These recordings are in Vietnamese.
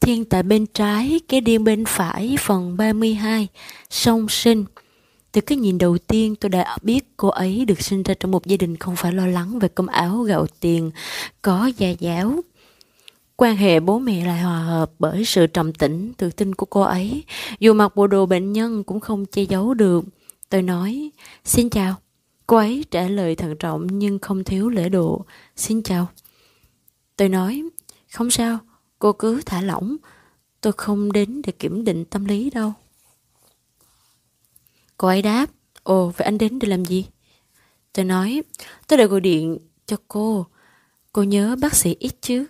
Thiên tại bên trái, cái điên bên phải, phần 32, song sinh. Từ cái nhìn đầu tiên tôi đã biết cô ấy được sinh ra trong một gia đình không phải lo lắng về cơm áo gạo tiền, có gia giáo. Quan hệ bố mẹ lại hòa hợp bởi sự trầm tĩnh, tự tin của cô ấy. Dù mặc bộ đồ bệnh nhân cũng không che giấu được. Tôi nói, xin chào. Cô ấy trả lời thận trọng nhưng không thiếu lễ độ. Xin chào. Tôi nói, không sao, cô cứ thả lỏng. Tôi không đến để kiểm định tâm lý đâu. Cô ấy đáp, ồ, vậy anh đến để làm gì? Tôi nói, tôi đã gọi điện cho cô. Cô nhớ bác sĩ ít chứ?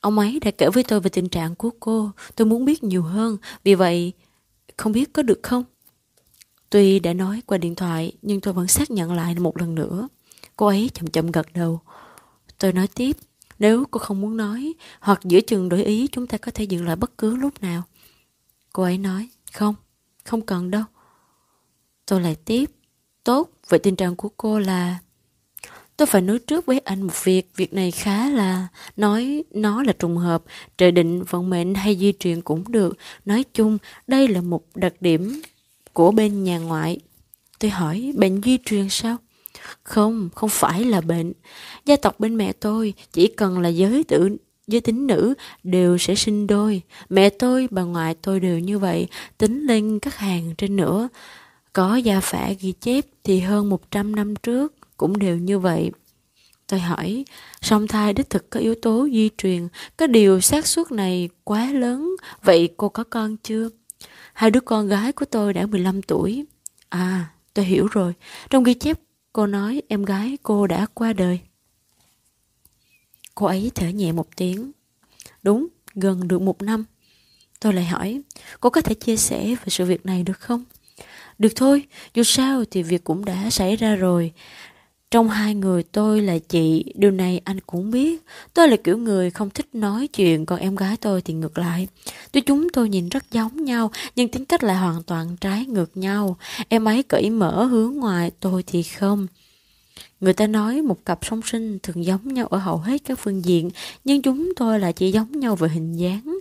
Ông ấy đã kể với tôi về tình trạng của cô. Tôi muốn biết nhiều hơn. Vì vậy, không biết có được không? Tuy đã nói qua điện thoại, nhưng tôi vẫn xác nhận lại một lần nữa. Cô ấy chậm chậm gật đầu. Tôi nói tiếp, nếu cô không muốn nói, hoặc giữa chừng đổi ý, chúng ta có thể dừng lại bất cứ lúc nào. Cô ấy nói, không, không cần đâu. Tôi lại tiếp, tốt, vậy tình trạng của cô là... Tôi phải nói trước với anh một việc, việc này khá là... Nói nó là trùng hợp, trời định, vận mệnh hay di truyền cũng được. Nói chung, đây là một đặc điểm của bên nhà ngoại. Tôi hỏi, bệnh di truyền sao? Không, không phải là bệnh. Gia tộc bên mẹ tôi chỉ cần là giới tử giới tính nữ đều sẽ sinh đôi. Mẹ tôi, bà ngoại tôi đều như vậy, tính lên các hàng trên nữa. Có gia phả ghi chép thì hơn 100 năm trước cũng đều như vậy. Tôi hỏi, song thai đích thực có yếu tố di truyền, có điều xác suất này quá lớn, vậy cô có con chưa? Hai đứa con gái của tôi đã 15 tuổi. À, tôi hiểu rồi. Trong ghi chép cô nói em gái cô đã qua đời. Cô ấy thở nhẹ một tiếng. Đúng, gần được một năm. Tôi lại hỏi, cô có thể chia sẻ về sự việc này được không? Được thôi, dù sao thì việc cũng đã xảy ra rồi. Trong hai người tôi là chị, điều này anh cũng biết. Tôi là kiểu người không thích nói chuyện, còn em gái tôi thì ngược lại. Tuy chúng tôi nhìn rất giống nhau, nhưng tính cách lại hoàn toàn trái ngược nhau. Em ấy cởi mở hướng ngoài, tôi thì không. Người ta nói một cặp song sinh thường giống nhau ở hầu hết các phương diện, nhưng chúng tôi là chỉ giống nhau về hình dáng.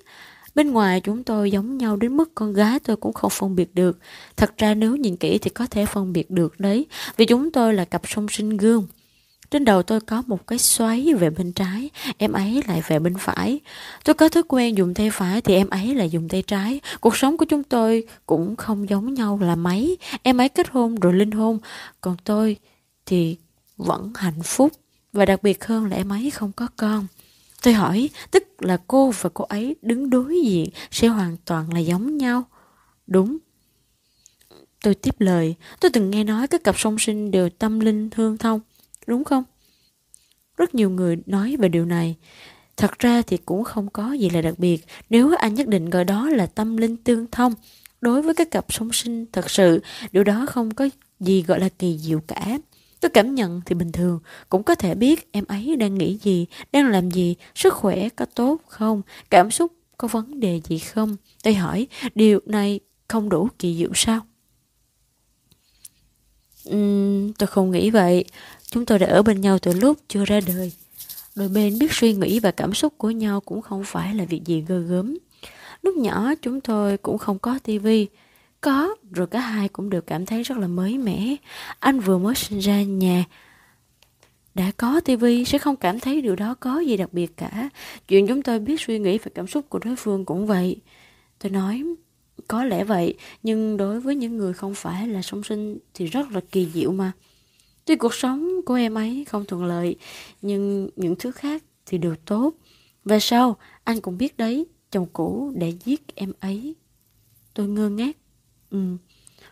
Bên ngoài chúng tôi giống nhau đến mức con gái tôi cũng không phân biệt được. Thật ra nếu nhìn kỹ thì có thể phân biệt được đấy, vì chúng tôi là cặp song sinh gương. Trên đầu tôi có một cái xoáy về bên trái, em ấy lại về bên phải. Tôi có thói quen dùng tay phải thì em ấy lại dùng tay trái. Cuộc sống của chúng tôi cũng không giống nhau là mấy. Em ấy kết hôn rồi linh hôn, còn tôi thì vẫn hạnh phúc. Và đặc biệt hơn là em ấy không có con. Tôi hỏi, tức là cô và cô ấy đứng đối diện sẽ hoàn toàn là giống nhau. Đúng. Tôi tiếp lời, tôi từng nghe nói các cặp song sinh đều tâm linh thương thông, đúng không? Rất nhiều người nói về điều này. Thật ra thì cũng không có gì là đặc biệt nếu anh nhất định gọi đó là tâm linh tương thông. Đối với các cặp song sinh thật sự, điều đó không có gì gọi là kỳ diệu cả. Tôi cảm nhận thì bình thường, cũng có thể biết em ấy đang nghĩ gì, đang làm gì, sức khỏe có tốt không, cảm xúc có vấn đề gì không. Tôi hỏi, điều này không đủ kỳ diệu sao? Uhm, tôi không nghĩ vậy. Chúng tôi đã ở bên nhau từ lúc chưa ra đời. Đôi bên biết suy nghĩ và cảm xúc của nhau cũng không phải là việc gì gơ gớm. Lúc nhỏ chúng tôi cũng không có tivi có, rồi cả hai cũng đều cảm thấy rất là mới mẻ. Anh vừa mới sinh ra nhà, đã có tivi sẽ không cảm thấy điều đó có gì đặc biệt cả. Chuyện chúng tôi biết suy nghĩ và cảm xúc của đối phương cũng vậy. Tôi nói, có lẽ vậy, nhưng đối với những người không phải là song sinh thì rất là kỳ diệu mà. Tuy cuộc sống của em ấy không thuận lợi, nhưng những thứ khác thì đều tốt. về sau, anh cũng biết đấy, chồng cũ đã giết em ấy. Tôi ngơ ngác Ừ,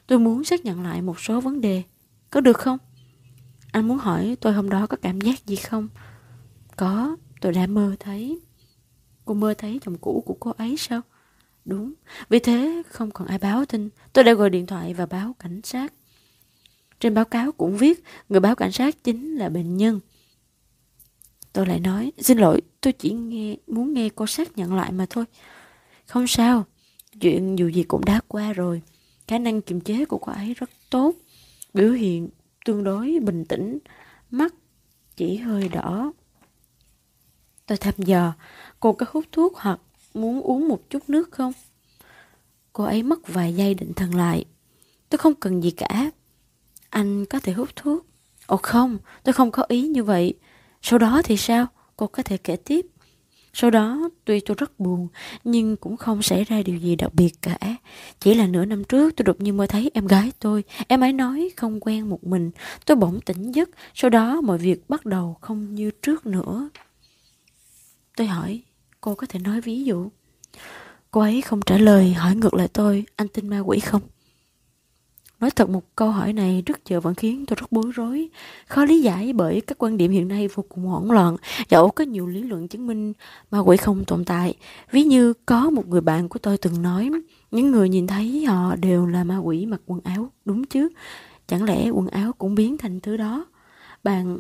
tôi muốn xác nhận lại một số vấn đề. Có được không? Anh muốn hỏi tôi hôm đó có cảm giác gì không? Có, tôi đã mơ thấy. Cô mơ thấy chồng cũ của cô ấy sao? Đúng, vì thế không còn ai báo tin. Tôi đã gọi điện thoại và báo cảnh sát. Trên báo cáo cũng viết người báo cảnh sát chính là bệnh nhân. Tôi lại nói, xin lỗi, tôi chỉ nghe muốn nghe cô xác nhận lại mà thôi. Không sao, chuyện dù gì cũng đã qua rồi. Khả năng kiềm chế của cô ấy rất tốt, biểu hiện tương đối bình tĩnh, mắt chỉ hơi đỏ. Tôi thăm dò, cô có hút thuốc hoặc muốn uống một chút nước không? Cô ấy mất vài giây định thần lại. Tôi không cần gì cả. Anh có thể hút thuốc. Ồ không, tôi không có ý như vậy. Sau đó thì sao? Cô có thể kể tiếp. Sau đó, tuy tôi rất buồn, nhưng cũng không xảy ra điều gì đặc biệt cả. Chỉ là nửa năm trước tôi đột nhiên mơ thấy em gái tôi. Em ấy nói không quen một mình. Tôi bỗng tỉnh giấc, sau đó mọi việc bắt đầu không như trước nữa. Tôi hỏi, cô có thể nói ví dụ? Cô ấy không trả lời, hỏi ngược lại tôi, anh tin ma quỷ không? Nói thật một câu hỏi này trước giờ vẫn khiến tôi rất bối rối, khó lý giải bởi các quan điểm hiện nay vô cùng hỗn loạn, dẫu có nhiều lý luận chứng minh ma quỷ không tồn tại. Ví như có một người bạn của tôi từng nói, những người nhìn thấy họ đều là ma quỷ mặc quần áo, đúng chứ? Chẳng lẽ quần áo cũng biến thành thứ đó? Bạn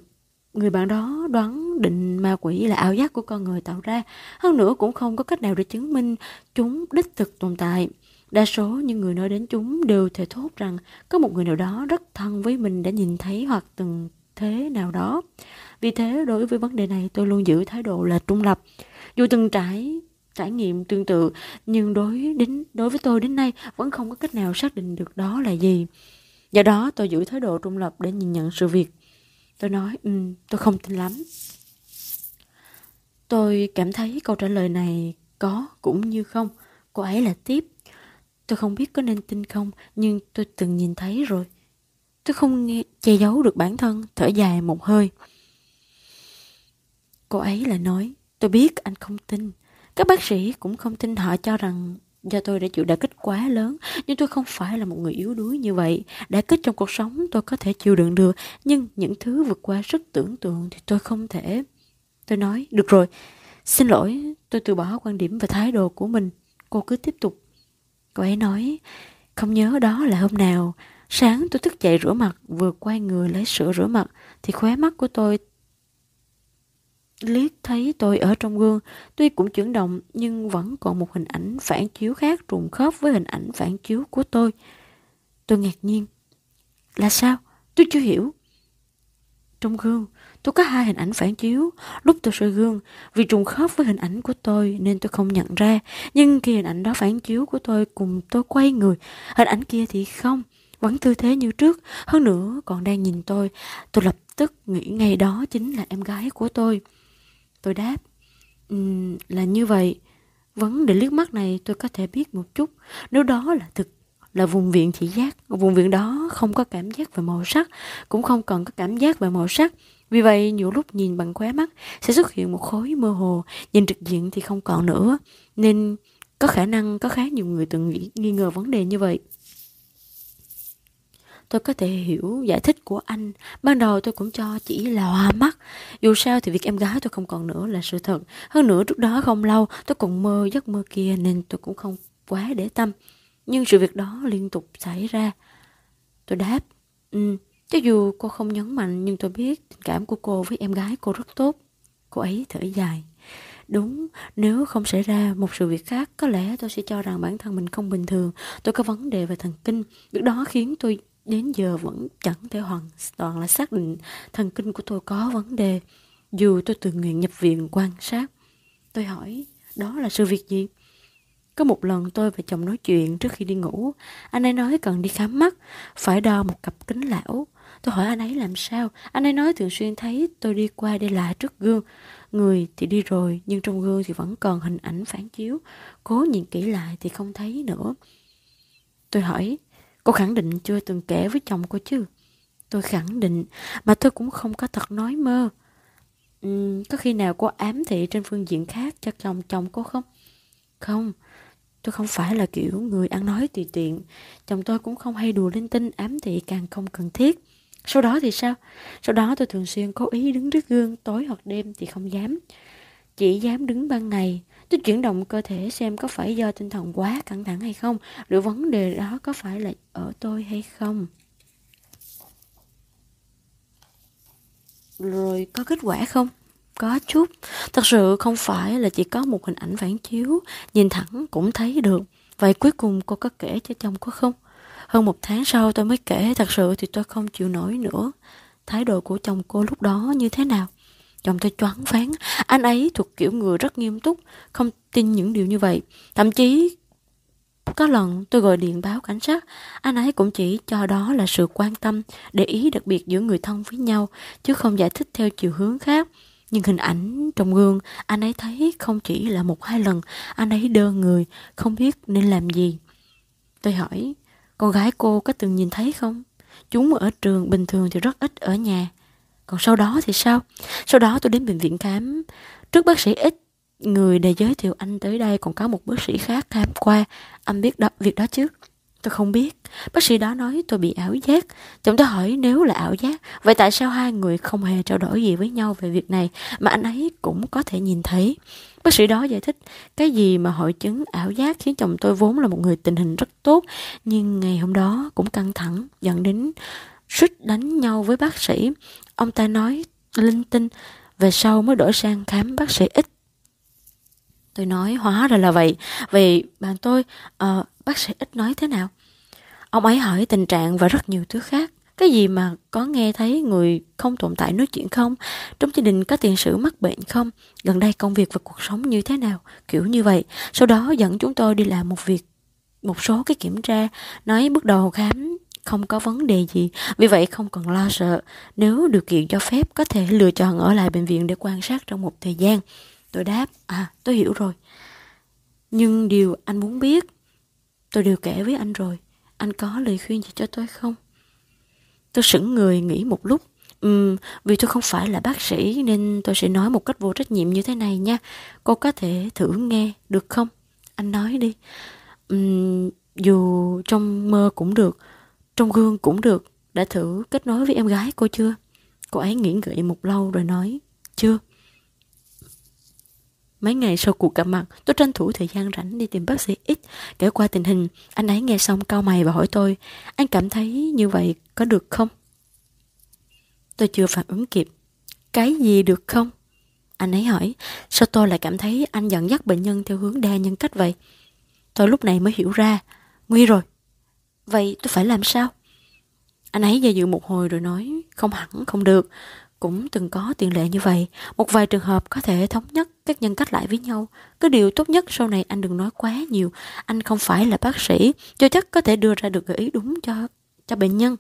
người bạn đó đoán định ma quỷ là ảo giác của con người tạo ra, hơn nữa cũng không có cách nào để chứng minh chúng đích thực tồn tại. Đa số những người nói đến chúng đều thể thốt rằng có một người nào đó rất thân với mình đã nhìn thấy hoặc từng thế nào đó. Vì thế đối với vấn đề này tôi luôn giữ thái độ là trung lập. Dù từng trải trải nghiệm tương tự nhưng đối đến đối với tôi đến nay vẫn không có cách nào xác định được đó là gì. Do đó tôi giữ thái độ trung lập để nhìn nhận sự việc. Tôi nói, um, tôi không tin lắm. Tôi cảm thấy câu trả lời này có cũng như không. Cô ấy là tiếp. Tôi không biết có nên tin không, nhưng tôi từng nhìn thấy rồi. Tôi không nghe che giấu được bản thân, thở dài một hơi. Cô ấy lại nói, tôi biết anh không tin. Các bác sĩ cũng không tin họ cho rằng do tôi đã chịu đả kích quá lớn, nhưng tôi không phải là một người yếu đuối như vậy. Đả kích trong cuộc sống tôi có thể chịu đựng được, nhưng những thứ vượt qua sức tưởng tượng thì tôi không thể. Tôi nói, được rồi, xin lỗi, tôi từ bỏ quan điểm và thái độ của mình. Cô cứ tiếp tục. Cô ấy nói, không nhớ đó là hôm nào. Sáng tôi thức dậy rửa mặt, vừa quay người lấy sữa rửa mặt, thì khóe mắt của tôi liếc thấy tôi ở trong gương, tuy cũng chuyển động nhưng vẫn còn một hình ảnh phản chiếu khác trùng khớp với hình ảnh phản chiếu của tôi. Tôi ngạc nhiên. Là sao? Tôi chưa hiểu. Trong gương, tôi có hai hình ảnh phản chiếu. Lúc tôi soi gương, vì trùng khớp với hình ảnh của tôi nên tôi không nhận ra. Nhưng khi hình ảnh đó phản chiếu của tôi cùng tôi quay người, hình ảnh kia thì không. Vẫn tư thế như trước, hơn nữa còn đang nhìn tôi. Tôi lập tức nghĩ ngay đó chính là em gái của tôi. Tôi đáp, um, là như vậy. Vấn đề liếc mắt này tôi có thể biết một chút. Nếu đó là thực là vùng viện thị giác, vùng viện đó không có cảm giác về màu sắc, cũng không cần có cảm giác về màu sắc. Vì vậy, nhiều lúc nhìn bằng khóe mắt sẽ xuất hiện một khối mơ hồ, nhìn trực diện thì không còn nữa. Nên có khả năng có khá nhiều người từng nghĩ, nghi ngờ vấn đề như vậy. Tôi có thể hiểu giải thích của anh. Ban đầu tôi cũng cho chỉ là hoa mắt. Dù sao thì việc em gái tôi không còn nữa là sự thật. Hơn nữa trước đó không lâu tôi còn mơ giấc mơ kia nên tôi cũng không quá để tâm. Nhưng sự việc đó liên tục xảy ra. Tôi đáp, ừ, cho dù cô không nhấn mạnh nhưng tôi biết tình cảm của cô với em gái cô rất tốt. Cô ấy thở dài. Đúng, nếu không xảy ra một sự việc khác, có lẽ tôi sẽ cho rằng bản thân mình không bình thường. Tôi có vấn đề về thần kinh. Việc đó khiến tôi đến giờ vẫn chẳng thể hoàn toàn là xác định thần kinh của tôi có vấn đề. Dù tôi tự nguyện nhập viện quan sát. Tôi hỏi, đó là sự việc gì? Có một lần tôi và chồng nói chuyện trước khi đi ngủ. Anh ấy nói cần đi khám mắt, phải đo một cặp kính lão. Tôi hỏi anh ấy làm sao. Anh ấy nói thường xuyên thấy tôi đi qua đi lại trước gương. Người thì đi rồi, nhưng trong gương thì vẫn còn hình ảnh phản chiếu. Cố nhìn kỹ lại thì không thấy nữa. Tôi hỏi, Cô khẳng định chưa từng kể với chồng cô chứ? Tôi khẳng định, mà tôi cũng không có thật nói mơ. Ừ, có khi nào cô ám thị trên phương diện khác cho chồng chồng cô không? Không, tôi không phải là kiểu người ăn nói tùy tiện. Chồng tôi cũng không hay đùa linh tinh ám thị càng không cần thiết. Sau đó thì sao? Sau đó tôi thường xuyên cố ý đứng trước gương tối hoặc đêm thì không dám. Chỉ dám đứng ban ngày Tôi chuyển động cơ thể xem có phải do tinh thần quá căng thẳng hay không, liệu vấn đề đó có phải là ở tôi hay không. Rồi có kết quả không? Có chút. Thật sự không phải là chỉ có một hình ảnh phản chiếu, nhìn thẳng cũng thấy được. Vậy cuối cùng cô có kể cho chồng có không? Hơn một tháng sau tôi mới kể, thật sự thì tôi không chịu nổi nữa. Thái độ của chồng cô lúc đó như thế nào? Chồng tôi choáng váng. Anh ấy thuộc kiểu người rất nghiêm túc, không tin những điều như vậy. Thậm chí có lần tôi gọi điện báo cảnh sát, anh ấy cũng chỉ cho đó là sự quan tâm, để ý đặc biệt giữa người thân với nhau, chứ không giải thích theo chiều hướng khác. Nhưng hình ảnh trong gương, anh ấy thấy không chỉ là một hai lần, anh ấy đơ người, không biết nên làm gì. Tôi hỏi, con gái cô có từng nhìn thấy không? Chúng ở trường bình thường thì rất ít ở nhà. Còn sau đó thì sao? Sau đó tôi đến bệnh viện khám. Trước bác sĩ ít người để giới thiệu anh tới đây còn có một bác sĩ khác khám qua. Anh biết đó, việc đó chứ? Tôi không biết. Bác sĩ đó nói tôi bị ảo giác. chồng tôi hỏi nếu là ảo giác, vậy tại sao hai người không hề trao đổi gì với nhau về việc này mà anh ấy cũng có thể nhìn thấy? Bác sĩ đó giải thích cái gì mà hội chứng ảo giác khiến chồng tôi vốn là một người tình hình rất tốt nhưng ngày hôm đó cũng căng thẳng dẫn đến suýt đánh nhau với bác sĩ. Ông ta nói linh tinh về sau mới đổi sang khám bác sĩ ít Tôi nói hóa ra là vậy. Vì bạn tôi, à, bác sĩ ít nói thế nào? Ông ấy hỏi tình trạng và rất nhiều thứ khác. Cái gì mà có nghe thấy người không tồn tại nói chuyện không? Trong gia đình có tiền sử mắc bệnh không? Gần đây công việc và cuộc sống như thế nào? Kiểu như vậy. Sau đó dẫn chúng tôi đi làm một việc, một số cái kiểm tra. Nói bước đầu khám không có vấn đề gì. Vì vậy không cần lo sợ. Nếu điều kiện cho phép có thể lựa chọn ở lại bệnh viện để quan sát trong một thời gian. Tôi đáp, à tôi hiểu rồi. Nhưng điều anh muốn biết, tôi đều kể với anh rồi. Anh có lời khuyên gì cho tôi không? Tôi sững người nghĩ một lúc. Ừm, vì tôi không phải là bác sĩ nên tôi sẽ nói một cách vô trách nhiệm như thế này nha. Cô có thể thử nghe được không? Anh nói đi. Ừm, dù trong mơ cũng được, trong gương cũng được. Đã thử kết nối với em gái cô chưa? Cô ấy nghĩ ngợi một lâu rồi nói. Chưa. Mấy ngày sau cuộc gặp mặt, tôi tranh thủ thời gian rảnh đi tìm bác sĩ X, kể qua tình hình. Anh ấy nghe xong cau mày và hỏi tôi, anh cảm thấy như vậy có được không? Tôi chưa phản ứng kịp. Cái gì được không? Anh ấy hỏi, sao tôi lại cảm thấy anh dẫn dắt bệnh nhân theo hướng đa nhân cách vậy? Tôi lúc này mới hiểu ra, nguy rồi. Vậy tôi phải làm sao? Anh ấy do dự một hồi rồi nói, không hẳn, không được cũng từng có tiền lệ như vậy. Một vài trường hợp có thể thống nhất các nhân cách lại với nhau. Cái điều tốt nhất sau này anh đừng nói quá nhiều. Anh không phải là bác sĩ, cho chắc có thể đưa ra được gợi ý đúng cho cho bệnh nhân.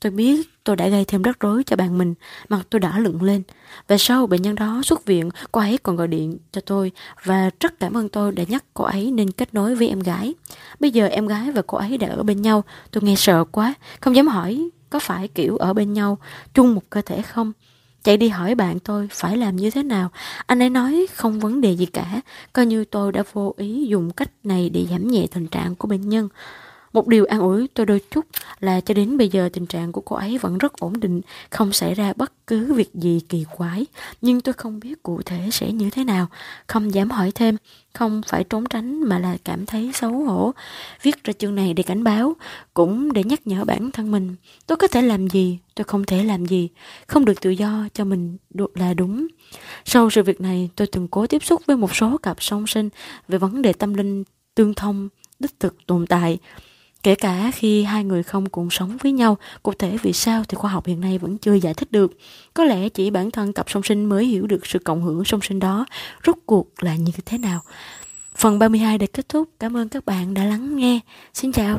Tôi biết tôi đã gây thêm rắc rối cho bạn mình, mặt tôi đã lựng lên. Về sau bệnh nhân đó xuất viện, cô ấy còn gọi điện cho tôi và rất cảm ơn tôi đã nhắc cô ấy nên kết nối với em gái. Bây giờ em gái và cô ấy đã ở bên nhau, tôi nghe sợ quá, không dám hỏi có phải kiểu ở bên nhau chung một cơ thể không chạy đi hỏi bạn tôi phải làm như thế nào. Anh ấy nói không vấn đề gì cả. Coi như tôi đã vô ý dùng cách này để giảm nhẹ tình trạng của bệnh nhân một điều an ủi tôi đôi chút là cho đến bây giờ tình trạng của cô ấy vẫn rất ổn định, không xảy ra bất cứ việc gì kỳ quái. Nhưng tôi không biết cụ thể sẽ như thế nào, không dám hỏi thêm, không phải trốn tránh mà là cảm thấy xấu hổ. Viết ra chương này để cảnh báo, cũng để nhắc nhở bản thân mình. Tôi có thể làm gì, tôi không thể làm gì, không được tự do cho mình là đúng. Sau sự việc này, tôi từng cố tiếp xúc với một số cặp song sinh về vấn đề tâm linh tương thông, đích thực tồn tại. Kể cả khi hai người không cùng sống với nhau, cụ thể vì sao thì khoa học hiện nay vẫn chưa giải thích được. Có lẽ chỉ bản thân cặp song sinh mới hiểu được sự cộng hưởng song sinh đó rốt cuộc là như thế nào. Phần 32 đã kết thúc. Cảm ơn các bạn đã lắng nghe. Xin chào.